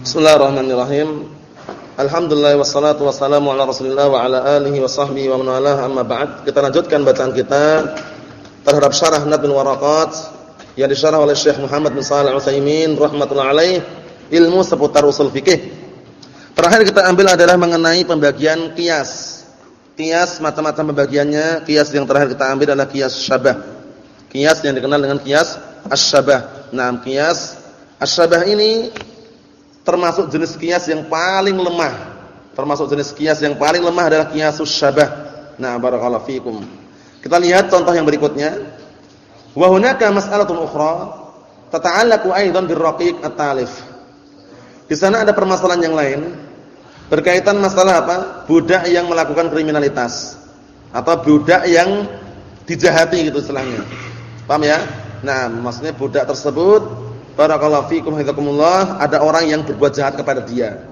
Bismillahirrahmanirrahim. Alhamdulillah wassalatu wassalamu ala Rasulillah wa ala alihi wa sahbihi wa man walah amma ba'd. Kita lanjutkan bacaan kita terhadap syarah Nadmul Waraqat yang disyarah oleh Syekh Muhammad bin Shalih Al-Utsaimin rahimatullah alaih ilmu seputar usul fikih. Terakhir kita ambil adalah mengenai pembagian kias. Kias macam-macam pembagiannya. Kias yang terakhir kita ambil adalah kias syabah. Kias yang dikenal dengan kias asy-syabah. Nah, kias asy-syabah ini termasuk jenis kias yang paling lemah. Termasuk jenis kias yang paling lemah adalah kiasus syabah. Nah, barakallahu fikum. Kita lihat contoh yang berikutnya. Wa hunaka mas'alatun ukhra tata'allaqu aidan birraqiq at-talif. Di sana ada permasalahan yang lain berkaitan masalah apa? Budak yang melakukan kriminalitas atau budak yang dijahati gitu istilahnya. Paham ya? Nah, maksudnya budak tersebut barakallahu fikum hafizakumullah, ada orang yang berbuat jahat kepada dia.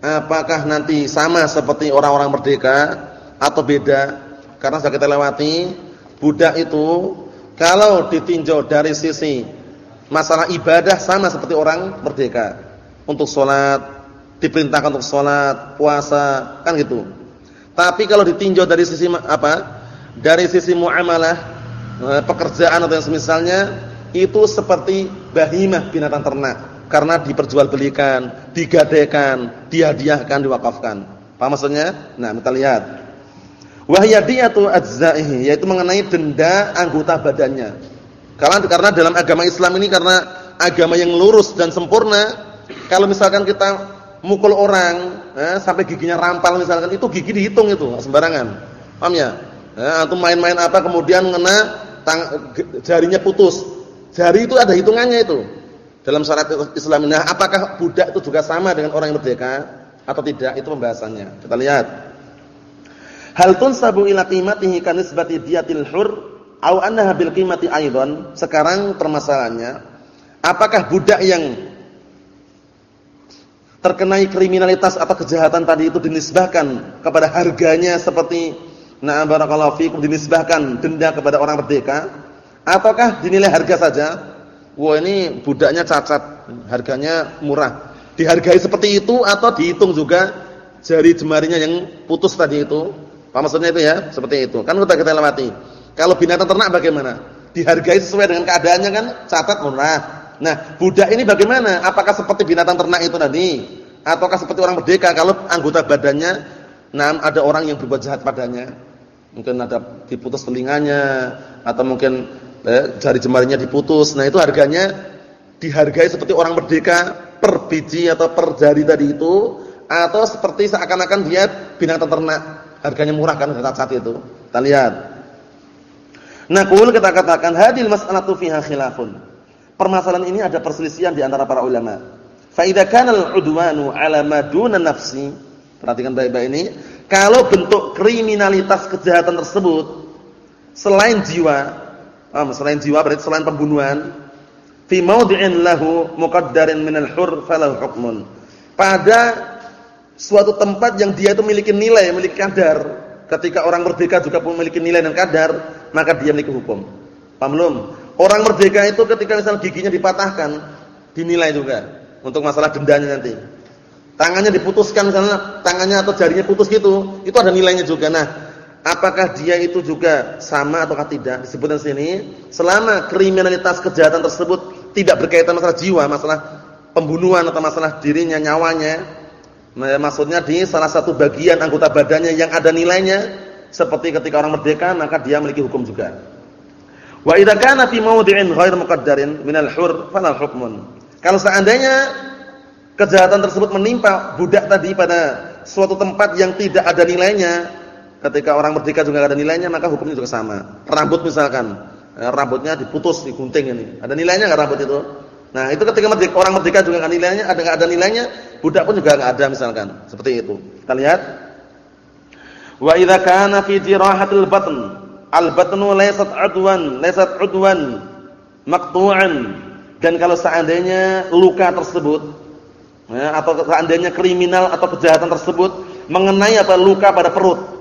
Apakah nanti sama seperti orang-orang merdeka atau beda? Karena sudah kita lewati, budak itu kalau ditinjau dari sisi masalah ibadah sama seperti orang merdeka. Untuk sholat, diperintahkan untuk sholat, puasa, kan gitu. Tapi kalau ditinjau dari sisi apa? Dari sisi muamalah, eh, pekerjaan atau yang semisalnya, itu seperti bahimah binatang ternak karena diperjualbelikan, digadaikan, dihadiahkan, diwakafkan. Apa maksudnya? Nah, kita lihat. Wahyadiyatu ajza'ihi yaitu mengenai denda anggota badannya. Karena karena dalam agama Islam ini karena agama yang lurus dan sempurna, kalau misalkan kita mukul orang eh, sampai giginya rampal misalkan itu gigi dihitung itu sembarangan. Paham ya? Eh, atau main-main apa kemudian ngena jarinya putus Jari itu ada hitungannya itu. Dalam syarat Islam. Nah, apakah budak itu juga sama dengan orang yang merdeka atau tidak? Itu pembahasannya. Kita lihat. Hal tunsabu ila qimatihi kanisbati diyatil hur au annaha bil qimati aidan? Sekarang permasalahannya, apakah budak yang terkenai kriminalitas atau kejahatan tadi itu dinisbahkan kepada harganya seperti na'am barakallahu fikum dinisbahkan denda kepada orang merdeka Ataukah dinilai harga saja? Wah ini budaknya cacat, harganya murah. Dihargai seperti itu atau dihitung juga jari jemarinya yang putus tadi itu? Apa maksudnya itu ya? Seperti itu. Kan kita kita lewati. Kalau binatang ternak bagaimana? Dihargai sesuai dengan keadaannya kan catat murah. Nah, budak ini bagaimana? Apakah seperti binatang ternak itu tadi? Ataukah seperti orang merdeka kalau anggota badannya nah ada orang yang berbuat jahat padanya? Mungkin ada diputus telinganya atau mungkin eh, jari jemarinya diputus. Nah, itu harganya dihargai seperti orang merdeka per biji atau per jari tadi itu atau seperti seakan-akan dia binatang ternak. Harganya murah kan saat itu. Kita lihat. Nah, kul kita katakan hadil mas'alatu fiha khilafun. Permasalahan ini ada perselisihan di antara para ulama. Fa idza kana al-udwanu 'ala ma duna nafsi, perhatikan baik-baik ini, kalau bentuk kriminalitas kejahatan tersebut selain jiwa Ah, selain jiwa berarti selain pembunuhan. Fi maudhi'in lahu muqaddarin minal hur falahu hukmun. Pada suatu tempat yang dia itu memiliki nilai, memiliki kadar. Ketika orang merdeka juga memiliki nilai dan kadar, maka dia memiliki hukum. Paham belum? Orang merdeka itu ketika misalnya giginya dipatahkan, dinilai juga untuk masalah dendanya nanti. Tangannya diputuskan misalnya, tangannya atau jarinya putus gitu, itu ada nilainya juga. Nah, Apakah dia itu juga sama ataukah tidak? Disebutkan sini, selama kriminalitas kejahatan tersebut tidak berkaitan masalah jiwa, masalah pembunuhan atau masalah dirinya, nyawanya, nah, maksudnya di salah satu bagian anggota badannya yang ada nilainya, seperti ketika orang merdeka, maka dia memiliki hukum juga. Wa idza kana fi mawdi'in ghair muqaddarin minal hur fala hukmun. Kalau seandainya kejahatan tersebut menimpa budak tadi pada suatu tempat yang tidak ada nilainya, ketika orang merdeka juga ada nilainya maka hukumnya juga sama. Rambut misalkan, eh, rambutnya diputus, digunting ini. Ada nilainya enggak rambut itu? Nah, itu ketika merdeka, orang merdeka juga enggak nilainya, ada enggak ada nilainya, budak pun juga enggak ada misalkan. Seperti itu. Kita lihat. Wa idza kana fi jirahatil batn, al-batnu laysat udwan, laysat udwan maqtu'an. Dan kalau seandainya luka tersebut ya, atau seandainya kriminal atau kejahatan tersebut mengenai apa luka pada perut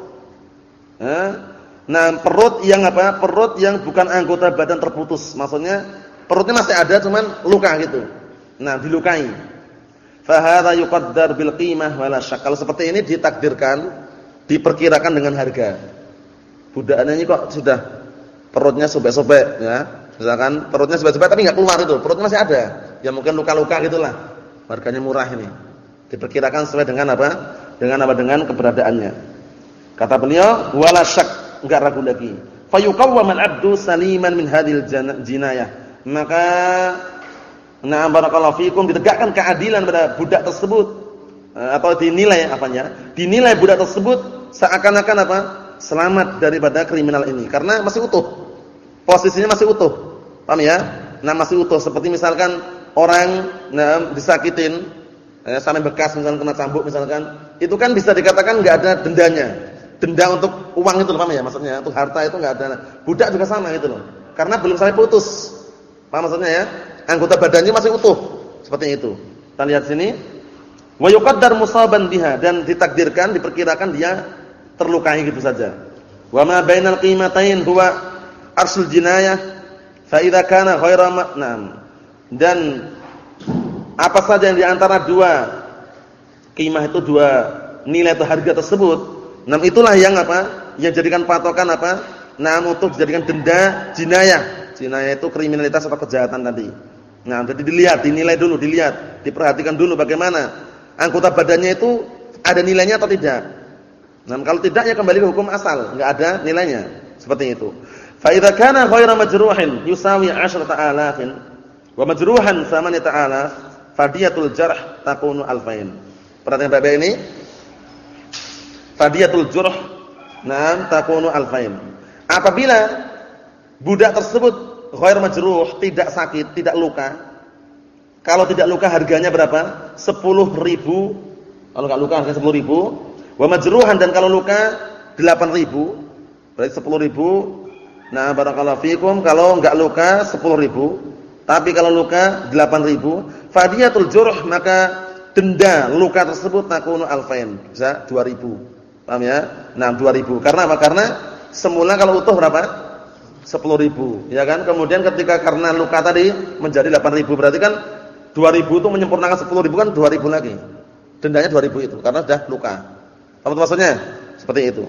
Nah, perut yang apa? Perut yang bukan anggota badan terputus. Maksudnya perutnya masih ada cuman luka gitu. Nah, dilukai. fa hadza yuqaddar bil qimah wala. Kalau seperti ini ditakdirkan, diperkirakan dengan harga. Budaknya ini kok sudah perutnya sobek-sobek ya. Misalkan perutnya sobek-sobek tapi enggak keluar itu, perutnya masih ada. Ya mungkin luka-luka gitulah. Harganya murah ini. Diperkirakan sesuai dengan apa? Dengan apa? Dengan keberadaannya. Kata beliau, wala syak, enggak ragu lagi. Fayuqawwam al-'abdu saliman min hadhil jinayah. Maka Nah, barakallahu fikum ditegakkan keadilan pada budak tersebut eh, atau dinilai apanya? Dinilai budak tersebut seakan-akan apa? Selamat daripada kriminal ini karena masih utuh. Posisinya masih utuh. Paham ya? Nah, masih utuh seperti misalkan orang nah, disakitin eh, sampai bekas misalkan kena cambuk misalkan, itu kan bisa dikatakan enggak ada dendanya. Denda untuk uang itu loh, paham ya? Maksudnya untuk harta itu enggak ada. Budak juga sama gitu loh. Karena belum sampai putus. Paham maksudnya ya? anggota badannya masih utuh. Seperti itu. Kita lihat sini. Wa yuqaddar musaban biha dan ditakdirkan, diperkirakan dia terlukai gitu saja. Wa ma bainal qimatain huwa arsul jinayah fa idza kana ghaira ma'nam. Dan apa saja yang di antara dua qimah itu dua nilai atau harga tersebut, nah itulah yang apa? Yang jadikan patokan apa? Nah, untuk dijadikan denda jinayah. Jinayah itu kriminalitas atau kejahatan tadi. Nah, jadi dilihat, dinilai dulu, dilihat, diperhatikan dulu bagaimana anggota badannya itu ada nilainya atau tidak. Nah, kalau tidak ya kembali ke hukum asal, enggak ada nilainya. Seperti itu. Fa idza kana ghairu majruhin yusawi 10000 wa majruhan 8000 fadiyatul jarh takunu alfain. Perhatikan Bapak ini. Fadiyatul jurh nah takunu alfain. Apabila budak tersebut ghair majruh, tidak sakit, tidak luka. Kalau tidak luka harganya berapa? 10.000. Kalau enggak luka harganya 10.000. Wa majruhan dan kalau luka 8.000. Berarti 10.000. Nah, barakallahu fikum kalau enggak luka 10.000. Tapi kalau luka 8.000, fadiyatul jurh maka denda luka tersebut takunu alfain. Bisa 2.000. Paham ya? Nah, 2.000. Karena apa? Karena semula kalau utuh berapa? sepuluh ribu, ya kan? Kemudian ketika karena luka tadi menjadi delapan ribu, berarti kan dua ribu itu menyempurnakan sepuluh ribu kan dua ribu lagi. Dendanya dua ribu itu karena sudah luka. Apa maksudnya? Seperti itu.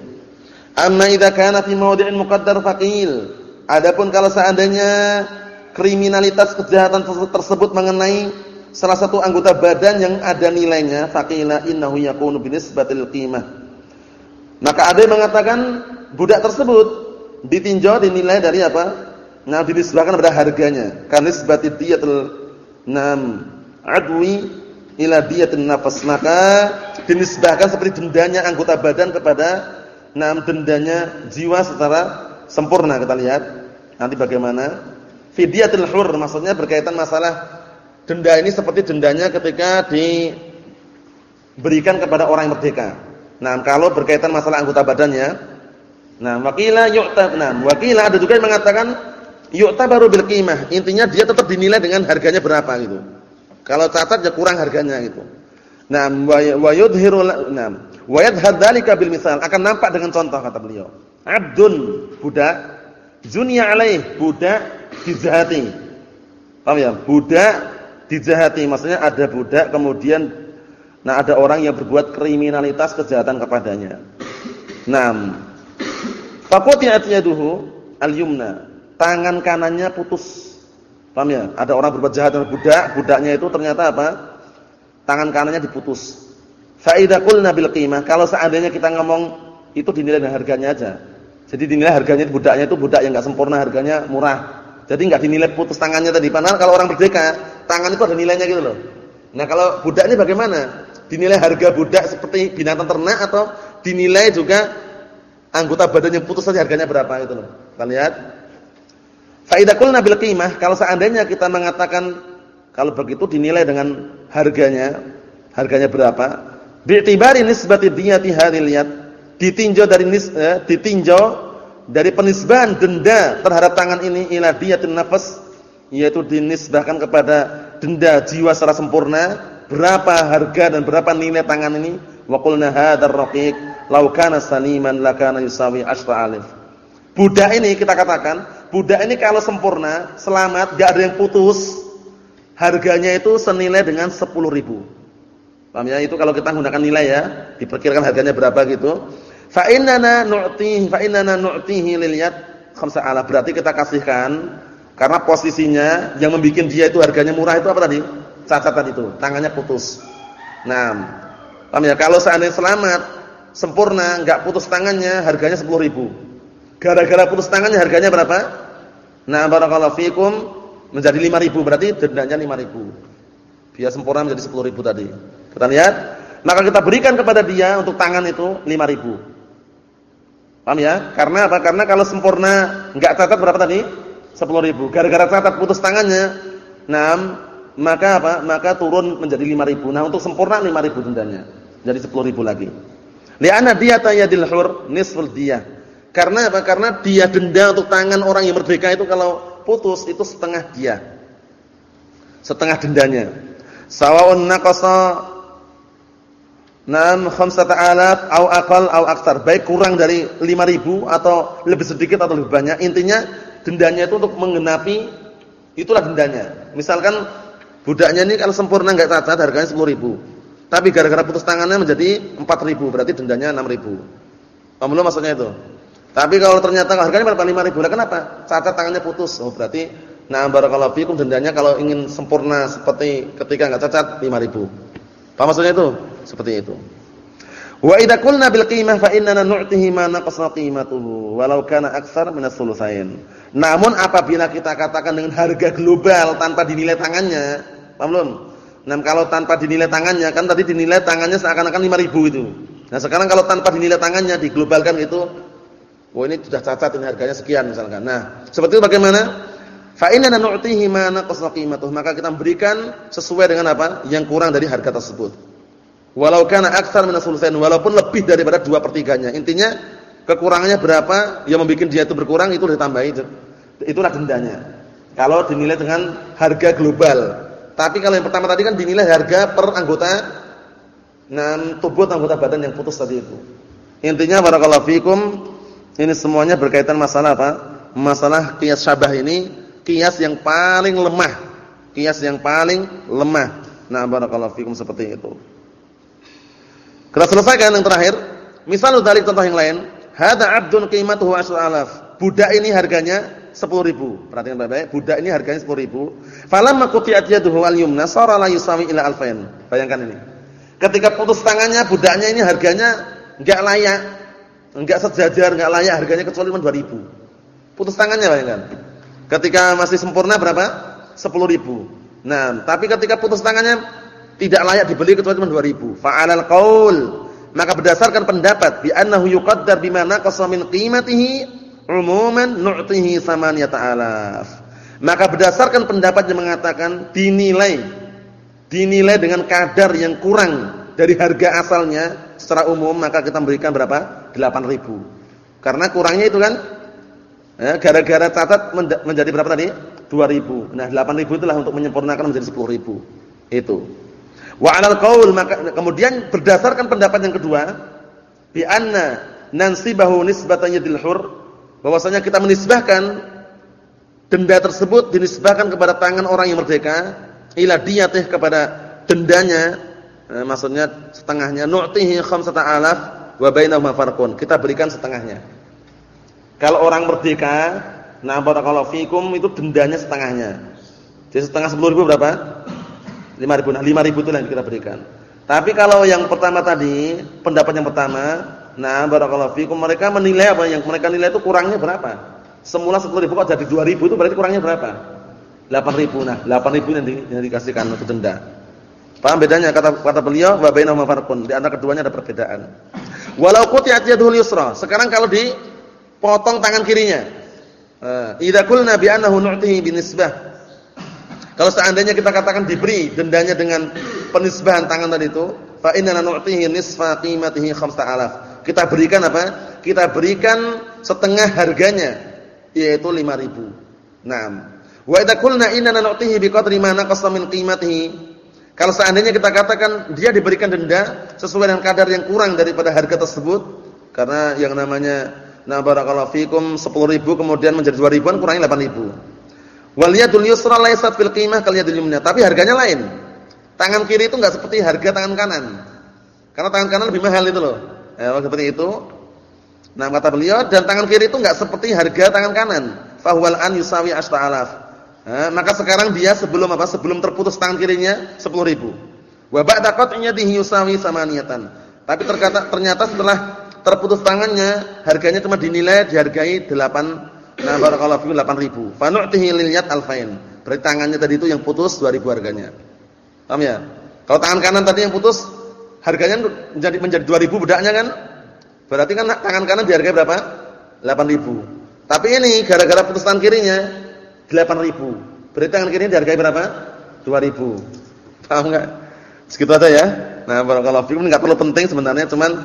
Amma idza kana fi mawdi'in muqaddar faqil. Adapun kalau seandainya kriminalitas kejahatan tersebut mengenai salah satu anggota badan yang ada nilainya, faqila innahu yakunu binisbatil qimah. Maka ada yang mengatakan budak tersebut ditinjau dinilai dari apa? Nah, dinisbahkan pada harganya. Kanisbati diyatul nam adwi ila diyatin nafas. Maka dinisbahkan seperti dendanya anggota badan kepada nam dendanya jiwa secara sempurna kita lihat. Nanti bagaimana? Fidyatul hur maksudnya berkaitan masalah denda ini seperti dendanya ketika diberikan kepada orang yang merdeka. Nah, kalau berkaitan masalah anggota badannya Nah, wakila yu'tab. Nah, wakila ada juga yang mengatakan yu'tabaru bil qimah. Intinya dia tetap dinilai dengan harganya berapa gitu. Kalau cacat ya kurang harganya gitu. Nah, wa yudhiru nah, wa yadhhar dzalika bil misal. Akan nampak dengan contoh kata beliau. Abdun budak zunya alaih budak dijahati. Paham ya? Budak dijahati maksudnya ada budak kemudian nah ada orang yang berbuat kriminalitas kejahatan kepadanya. Nah, Faquti'at yaduhu al-yumna. Tangan kanannya putus. Paham ya? Ada orang berbuat jahat dengan budak, budaknya itu ternyata apa? Tangan kanannya diputus. Fa idza qulna bil qimah, kalau seandainya kita ngomong itu dinilai dengan harganya aja. Jadi dinilai harganya budaknya itu budak yang enggak sempurna, harganya murah. Jadi enggak dinilai putus tangannya tadi. Padahal kalau orang merdeka, tangan itu ada nilainya gitu loh. Nah, kalau budak ini bagaimana? Dinilai harga budak seperti binatang ternak atau dinilai juga anggota badannya putus saja harganya berapa itu loh. Kita lihat. Fa idza qulna bil qimah, kalau seandainya kita mengatakan kalau begitu dinilai dengan harganya, harganya berapa? Bi'tibari nisbati diyati hadhil yad, ditinjau dari nis, eh, ditinjau dari penisbahan denda terhadap tangan ini ila diyatin nafas, yaitu dinisbahkan kepada denda jiwa secara sempurna, berapa harga dan berapa nilai tangan ini? Wa qulna hadzal raqiq law kana saliman lakana yusawi asyra alif. Budak ini kita katakan, budak ini kalau sempurna, selamat, enggak ada yang putus, harganya itu senilai dengan 10 ribu. Paham ya? Itu kalau kita gunakan nilai ya, diperkirakan harganya berapa gitu. Fa innana nu'tihi fa nu'tihi lil yad khamsa ala. Berarti kita kasihkan karena posisinya yang membuat dia itu harganya murah itu apa tadi? Cacat tadi itu, tangannya putus. Nah, paham ya? Kalau seandainya selamat, sempurna, enggak putus tangannya, harganya 10.000. Gara-gara putus tangannya harganya berapa? Nah, barakallahu fikum menjadi 5.000 berarti dendanya 5.000. Dia sempurna menjadi 10.000 tadi. Kita lihat, maka kita berikan kepada dia untuk tangan itu 5000. Paham ya? Karena apa? Karena kalau sempurna enggak catat berapa tadi? 10000. Gara-gara catat putus tangannya, nah maka apa? Maka turun menjadi 5000. Nah, untuk sempurna 5000 dendanya. Jadi 10000 lagi. Li'anna diyata yadil hur nisful diyah. Karena apa? Karena dia denda untuk tangan orang yang merdeka itu kalau putus itu setengah dia. Setengah dendanya. Sawa'un naqasa Naam khamsata alaf au aqal au aktsar. Baik kurang dari 5000 atau lebih sedikit atau lebih banyak. Intinya dendanya itu untuk menggenapi itulah dendanya. Misalkan budaknya ini kalau sempurna enggak cacat harganya 10.000. Tapi gara-gara putus tangannya menjadi 4.000, berarti dendanya 6.000. Paham belum maksudnya itu? Tapi kalau ternyata harganya berapa 5.000, lah kenapa? Cacat tangannya putus. Oh, berarti nah barakallahu fikum dendanya kalau ingin sempurna seperti ketika enggak cacat 5.000. Paham maksudnya itu? Seperti itu. Wa idza qulna bil qimah fa innana nu'tihi ma naqasa qimatuhu walau kana aktsar min as-sulusain. Namun apabila kita katakan dengan harga global tanpa dinilai tangannya, paham belum? Nah, kalau tanpa dinilai tangannya kan tadi dinilai tangannya seakan-akan 5000 itu. Nah, sekarang kalau tanpa dinilai tangannya diglobalkan itu oh ini sudah cacat ini harganya sekian misalkan. Nah, seperti itu bagaimana? Fa innana nu'tihi ma naqasa qimatuhu, maka kita berikan sesuai dengan apa? Yang kurang dari harga tersebut. Walau kana aktsar min sulusain, walaupun lebih daripada 2 per 3-nya. Intinya kekurangannya berapa yang membuat dia itu berkurang itu ditambahi itulah dendanya. Kalau dinilai dengan harga global. Tapi kalau yang pertama tadi kan dinilai harga per anggota nan tubuh anggota badan yang putus tadi itu. Intinya barakallahu fikum ini semuanya berkaitan masalah apa? Masalah kias syabah ini kias yang paling lemah. Kias yang paling lemah. Nah, barakallahu fikum seperti itu. Kita selesaikan yang terakhir. Misal dari contoh yang lain, hada 'abdun qimatuhu alaf. Budak ini harganya 10.000. Perhatikan baik-baik, budak ini harganya 10.000. Falamma quti'at yaduhu al-yumna sara yusawi ila alfain. Bayangkan ini. Ketika putus tangannya budaknya ini harganya enggak layak, enggak sejajar, enggak layak harganya kecuali cuma 2.000. Putus tangannya bayangkan. Ketika masih sempurna berapa? 10.000. Nah, tapi ketika putus tangannya tidak layak dibeli kecuali cuma 2000. Fa'alal qaul. Maka berdasarkan pendapat bi annahu yuqaddar bima naqasa min qimatihi umuman nu'tihi samaniyata alaf. Maka berdasarkan pendapat yang mengatakan dinilai dinilai dengan kadar yang kurang dari harga asalnya secara umum maka kita berikan berapa? 8000. Karena kurangnya itu kan ya, gara-gara catat menjadi berapa tadi? 2000. Nah, 8000 itulah untuk menyempurnakan menjadi 10000. Itu. Wa 'alal qaul maka kemudian berdasarkan pendapat yang kedua bi anna nansibahu nisbatan yadil hur bahwasanya kita menisbahkan denda tersebut dinisbahkan kepada tangan orang yang merdeka ila diyatih kepada dendanya eh, maksudnya setengahnya. Nu'tihi khamsata alaf wa bainahuma farqun. Kita berikan setengahnya. Kalau orang merdeka nah barakallahu fikum itu dendanya setengahnya. Jadi setengah 10.000 berapa? 5000. Nah, 5000 itu yang kita berikan. Tapi kalau yang pertama tadi, pendapat yang pertama, nah barakallahu fikum mereka menilai apa yang mereka nilai itu kurangnya berapa? Semula 10.000 kok jadi 2.000 itu berarti kurangnya berapa? 8.000. Nah, 8.000 yang, di, yang dikasihkan untuk denda. Paham bedanya kata kata beliau wa bainahuma farqun. Di antara keduanya ada perbedaan. Walau quti'at yadul yusra. Sekarang kalau dipotong tangan kirinya. Eh, idza qulna bi annahu nu'tihi binisbah kalau seandainya kita katakan diberi dendanya dengan penisbahan tangan tadi itu, fa inna nu'tihi nisfa qimatihi 5000. Kita berikan apa? Kita berikan setengah harganya yaitu 5000. Naam. Wa idza qulna inna nu'tihi biqadri ma naqasa min qimatihi. Kalau seandainya kita katakan dia diberikan denda sesuai dengan kadar yang kurang daripada harga tersebut, karena yang namanya na barakallahu fikum 10.000 kemudian menjadi 2.000-an kurangnya 8.000. Wal yadul yusra laysat fil qimah kal yadul yumna, tapi harganya lain. Tangan kiri itu enggak seperti harga tangan kanan. Karena tangan kanan lebih mahal itu loh. Eh, seperti itu. Nah, kata beliau dan tangan kiri itu enggak seperti harga tangan kanan. Fahwal an yusawi ashta'alaf. Eh, maka sekarang dia sebelum apa? Sebelum terputus tangan kirinya 10.000. Wa ba'da qat'inya yusawi samaniyatan. Tapi ternyata ternyata setelah terputus tangannya harganya cuma dinilai dihargai 8 Nah, barakallahu fikum 8000. Fa nu'tihi lil yad alfain. Berarti tangannya tadi itu yang putus 2000 harganya. Paham ya? Kalau tangan kanan tadi yang putus, harganya menjadi menjadi 2000 bedaknya kan? Berarti kan tangan kanan dihargai berapa? 8000. Tapi ini gara-gara putus tangan kirinya 8000. Berarti tangan kirinya dihargai berapa? 2000. Paham enggak? Segitu aja ya. Nah, barakallahu fikum enggak perlu penting sebenarnya, cuman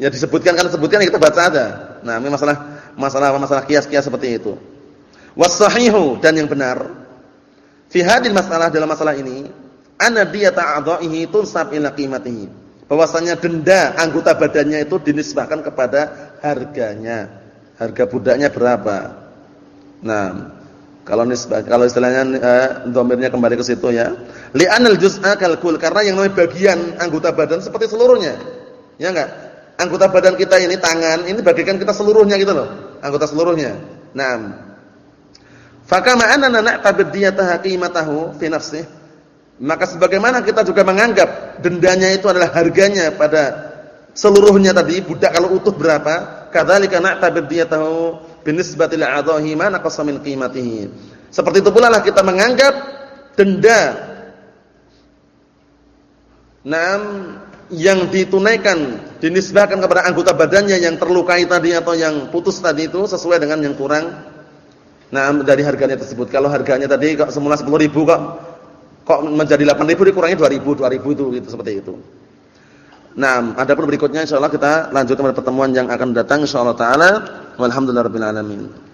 ya disebutkan kan disebutkan ya kita baca aja. Nah, ini masalah masalah masalah kias-kias seperti itu. Was sahihu dan yang benar fi hadil masalah dalam masalah ini anna diyata a'dha'ihi tunsab ila qimatihi. Bahwasanya denda anggota badannya itu dinisbahkan kepada harganya. Harga budaknya berapa? Nah, kalau nisbah kalau istilahnya eh, kembali ke situ ya. Li'anal juz'a kalkul karena yang namanya bagian anggota badan seperti seluruhnya. Ya enggak? Anggota badan kita ini tangan, ini bagikan kita seluruhnya gitu loh. Anggota seluruhnya. Naam. Fakama anna na'tabid diyataha qimatahu fi nafsihi maka sebagaimana kita juga menganggap dendanya itu adalah harganya pada seluruhnya tadi, budak kalau utuh berapa, kadzalika na'tabir diyatahu binisbati li'adhahi ma naqasa min qimatihi. Seperti itu pula lah kita menganggap denda Naam yang ditunaikan dinisbahkan kepada anggota badannya yang terlukai tadi atau yang putus tadi itu sesuai dengan yang kurang nah dari harganya tersebut. Kalau harganya tadi kok semula 10.000 kok kok menjadi 8.000 dikurangi 2.000, 2.000 itu gitu seperti itu. Nah, ada pun berikutnya insyaallah kita lanjutkan pada pertemuan yang akan datang insyaallah taala. Walhamdulillahirabbil alamin.